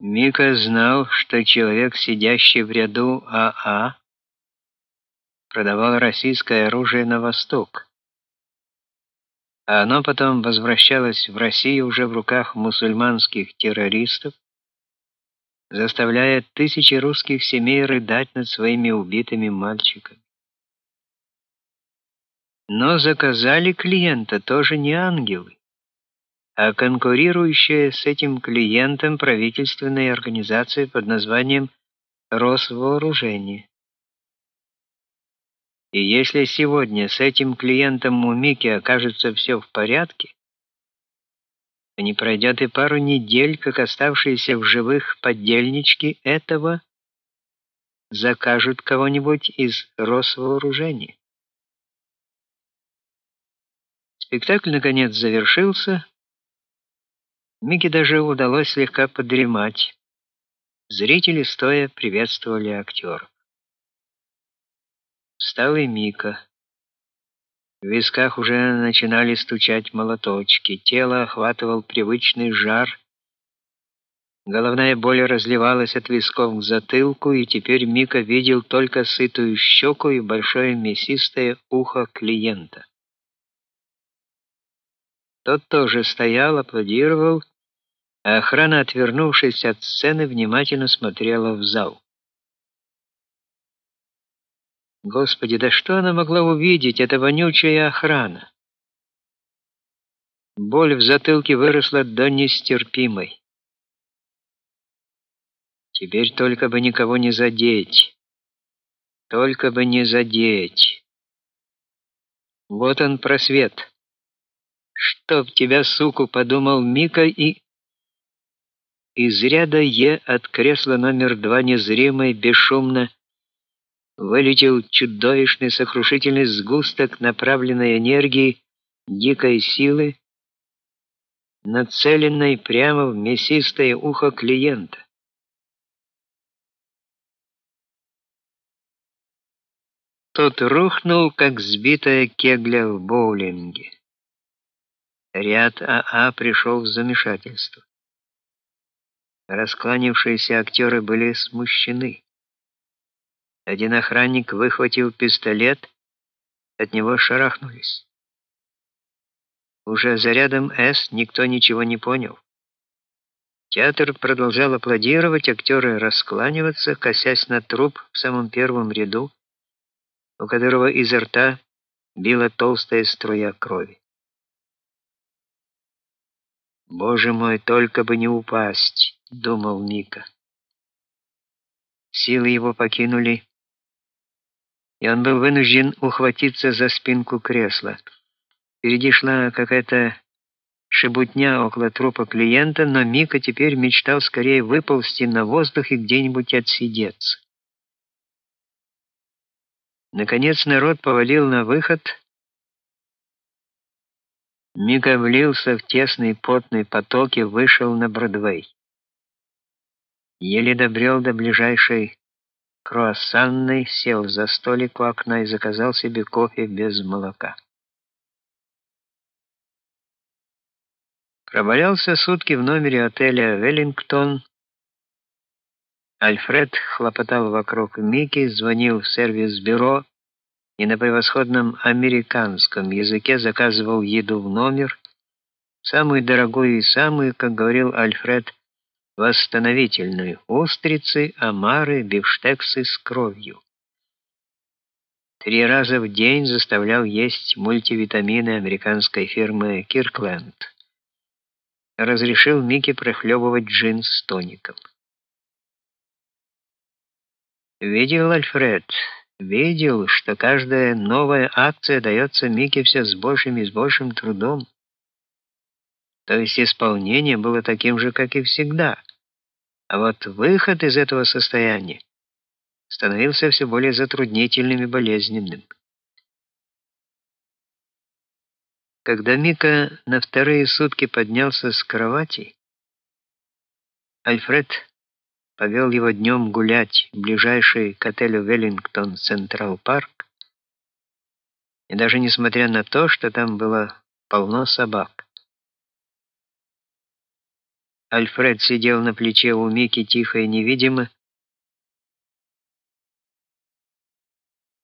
Мика знал, что человек, сидящий в ряду АА, продавал российское оружие на восток. А оно потом возвращалось в Россию уже в руках мусульманских террористов, заставляя тысячи русских семей рыдать над своими убитыми мальчиками. Но заказали клиента тоже не ангелы, а конкурирующая с этим клиентом правительственная организация под названием Росвооружение. И если сегодня с этим клиентом у Мики окажется все в порядке, то не пройдет и пару недель, как оставшиеся в живых подельнички этого закажут кого-нибудь из Росвооружения. Спектакль наконец завершился. Мике даже удалось слегка подремать. Зрители стоя приветствовали актеров. Встал и Мика. В висках уже начинали стучать молоточки, тело охватывал привычный жар. Головная боль разливалась от висков к затылку, и теперь Мика видел только сытую щеку и большое мясистое ухо клиента. Тот тоже стоял, аплодировал, а охрана, отвернувшись от сцены, внимательно смотрела в зал. Господи, да что она могла увидеть, эта вонючая охрана? Боль в затылке выросла до нестерпимой. Теперь только бы никого не задеть. Только бы не задеть. Вот он просвет. Чтоб тебя, суку, подумал Мика и из ряда Е от кресла номер два незримо и бесшумно вылетел чудовищный сокрушительный сгусток направленной энергии, дикой силы, нацеленной прямо в мясистое ухо клиента. Тот рухнул, как сбитая кегля в боулинге. Ряд АА пришел в замешательство. Раскланившиеся актеры были смущены. Один охранник выхватил пистолет, от него шарахнулись. Уже за рядом С никто ничего не понял. Театр продолжал аплодировать, актеры раскланиваться, косясь на труп в самом первом ряду, у которого изо рта била толстая струя крови. Боже мой, только бы не упасть, думал Мика. Силы его покинули, и он был вынужден ухватиться за спинку кресла. Впереди шла какая-то шебутня около трупа клиента, но Мика теперь мечтал скорее выползти на воздух и где-нибудь отсидеться. Наконец народ повалил на выход. Мика влился в тесный потный поток и вышел на Бродвей. Еле добрел до ближайшей круассанной, сел за столик у окна и заказал себе кофе без молока. Провалялся сутки в номере отеля «Веллингтон». Альфред хлопотал вокруг Мики, звонил в сервис-бюро и на превосходном американском языке заказывал еду в номер, самую дорогую и самую, как говорил Альфред, восстановительную устрицы, омары, бифштексы с кровью. Три раза в день заставлял есть мультивитамины американской фирмы Kirkland. Разрешил Мике прохлебывать джин с тоником. Видел Альфред, видел, что каждая новая акция дается Мике все с большим и с большим трудом. То есть исполнение было таким же, как и всегда. А вот выход из этого состояния становился все более затруднительным и болезненным. Когда Мика на вторые сутки поднялся с кровати, Альфред повел его днем гулять в ближайший к отелю Веллингтон Централ Парк, и даже несмотря на то, что там было полно собак, Альфред сидел на плече у Мики тихо и невидимо,